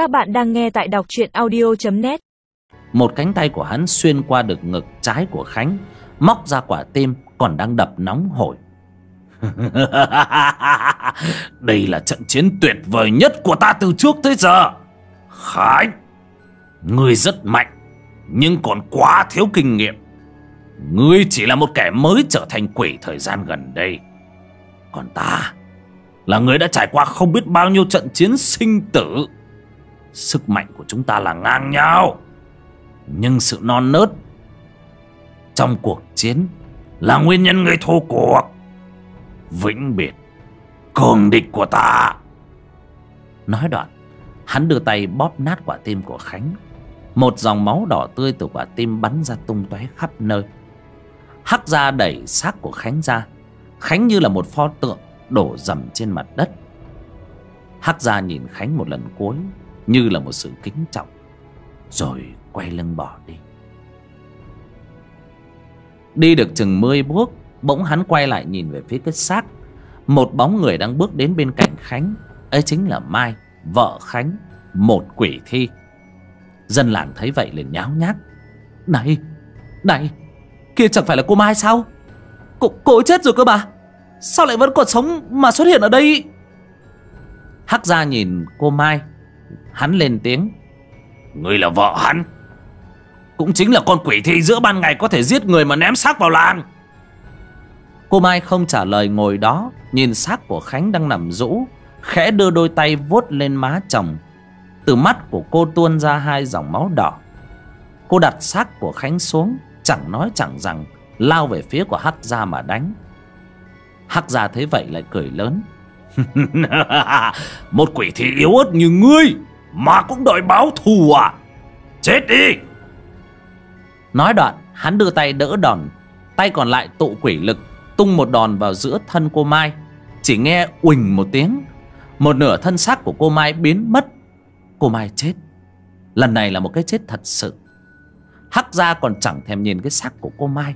Các bạn đang nghe tại đọc truyện audio.net Một cánh tay của hắn xuyên qua được ngực trái của Khánh, Móc ra quả tim còn đang đập nóng hổi. Đây là trận chiến tuyệt vời nhất của ta từ trước tới giờ. Khánh, Ngươi rất mạnh, Nhưng còn quá thiếu kinh nghiệm. Ngươi chỉ là một kẻ mới trở thành quỷ thời gian gần đây. Còn ta Là người đã trải qua không biết bao nhiêu trận chiến sinh tử. Sức mạnh của chúng ta là ngang nhau. Nhưng sự non nớt Trong cuộc chiến Là nguyên nhân gây thô cuộc. Vĩnh biệt, Cường địch của ta. Nói đoạn, Hắn đưa tay bóp nát quả tim của Khánh. Một dòng máu đỏ tươi từ quả tim bắn ra tung tóe khắp nơi. Hắc ra đẩy xác của Khánh ra. Khánh như là một pho tượng đổ dầm trên mặt đất. Hắc ra nhìn Khánh một lần cuối. Như là một sự kính trọng. Rồi quay lưng bỏ đi. Đi được chừng mươi bước Bỗng hắn quay lại nhìn về phía cái xác. Một bóng người đang bước đến bên cạnh Khánh. Ấy chính là Mai Vợ Khánh Một quỷ thi. Dân làng thấy vậy liền nháo nhác. Này Này Kia chẳng phải là cô Mai sao? Cô, cô ấy chết rồi cơ bà. Sao lại vẫn còn sống mà xuất hiện ở đây? Hắc ra nhìn cô Mai Hắn lên tiếng. Ngươi là vợ hắn. Cũng chính là con quỷ thi giữa ban ngày có thể giết người mà ném xác vào làng. Cô Mai không trả lời ngồi đó, Nhìn xác của Khánh đang nằm rũ, Khẽ đưa đôi tay vuốt lên má chồng. Từ mắt của cô tuôn ra hai dòng máu đỏ. Cô đặt xác của Khánh xuống, Chẳng nói chẳng rằng, Lao về phía của Hắc Gia mà đánh. Hắc Gia thấy vậy lại cười lớn. Một quỷ thị yếu ớt như ngươi, Mà cũng đòi báo thù à? Chết đi! Nói đoạn, hắn đưa tay đỡ đòn, Tay còn lại tụ quỷ lực, Tung một đòn vào giữa thân cô Mai. Chỉ nghe uỳnh một tiếng, Một nửa thân xác của cô Mai biến mất. Cô Mai chết. Lần này là một cái chết thật sự. Hắc ra còn chẳng thèm nhìn cái xác của cô Mai.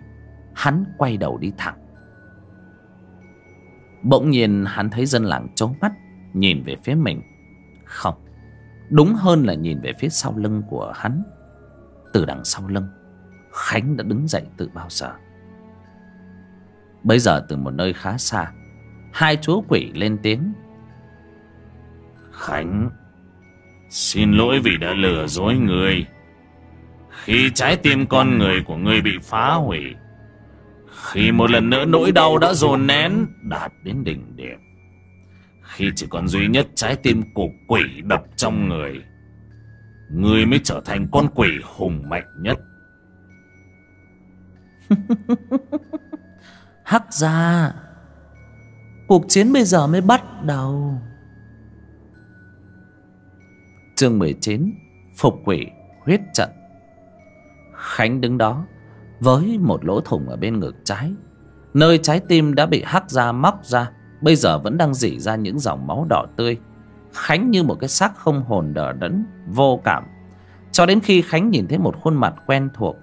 Hắn quay đầu đi thẳng. Bỗng nhiên hắn thấy dân làng trố mắt, Nhìn về phía mình. Không, Đúng hơn là nhìn về phía sau lưng của hắn. Từ đằng sau lưng, Khánh đã đứng dậy từ bao giờ? Bây giờ từ một nơi khá xa, Hai chúa quỷ lên tiếng. Khánh, Xin lỗi vì đã lừa dối người. Khi trái tim con người của ngươi bị phá hủy khi một lần nữa nỗi đau đã dồn nén, Đạt đến đỉnh điểm. Khi chỉ còn duy nhất trái tim của quỷ đập trong người người mới trở thành con quỷ hùng mạnh nhất. Hắc ra Cuộc chiến bây giờ mới bắt đầu. Chương 19 Phục quỷ huyết trận. Khánh đứng đó. Với một lỗ thủng ở bên ngực trái. Nơi trái tim đã bị hắc ra móc ra, Bây giờ vẫn đang dỉ ra những dòng máu đỏ tươi. Khánh như một cái xác không hồn đờ đẫn, Vô cảm. Cho đến khi Khánh nhìn thấy một khuôn mặt quen thuộc,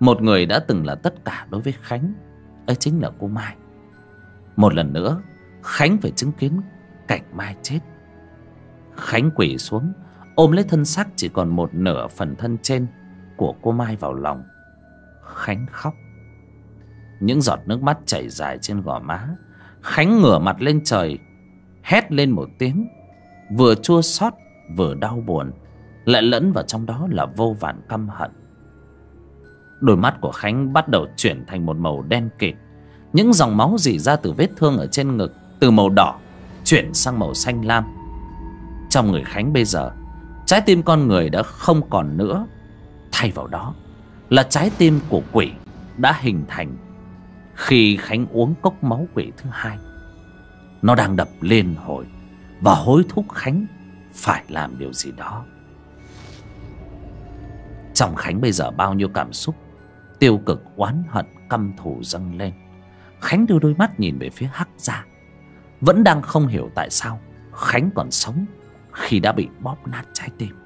Một người đã từng là tất cả đối với Khánh, ấy chính là cô Mai. Một lần nữa, Khánh phải chứng kiến cảnh Mai chết. Khánh quỳ xuống, Ôm lấy thân xác chỉ còn một nửa phần thân trên Của cô Mai vào lòng. Khánh khóc. Những giọt nước mắt chảy dài trên gò má. Khánh ngửa mặt lên trời, Hét lên một tiếng. Vừa chua xót, vừa đau buồn. Lại lẫn vào trong đó là vô vàn căm hận. Đôi mắt của Khánh bắt đầu chuyển thành một màu đen kịt. Những dòng máu dỉ ra từ vết thương ở trên ngực, Từ màu đỏ, chuyển sang màu xanh lam. Trong người Khánh bây giờ, Trái tim con người đã không còn nữa. Thay vào đó là trái tim của quỷ Đã hình thành Khi Khánh uống cốc máu quỷ thứ hai. Nó đang đập lên hồi Và hối thúc Khánh Phải làm điều gì đó. Trong Khánh bây giờ bao nhiêu cảm xúc, Tiêu cực, oán hận, căm thù dâng lên. Khánh đưa đôi mắt nhìn về phía Hắc Gia. Vẫn đang không hiểu tại sao Khánh còn sống Khi đã bị bóp nát trái tim.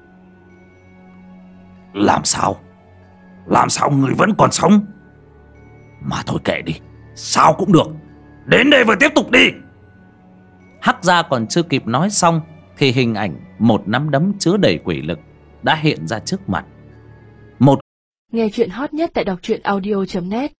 Làm sao? Làm sao người vẫn còn sống? Mà thôi kệ đi Sao cũng được. Đến đây và tiếp tục đi. Hắc Gia còn chưa kịp nói xong thì hình ảnh một nắm đấm chứa đầy quỷ lực đã hiện ra trước mặt. Một Nghe chuyện hot nhất tại đọc truyện audio.net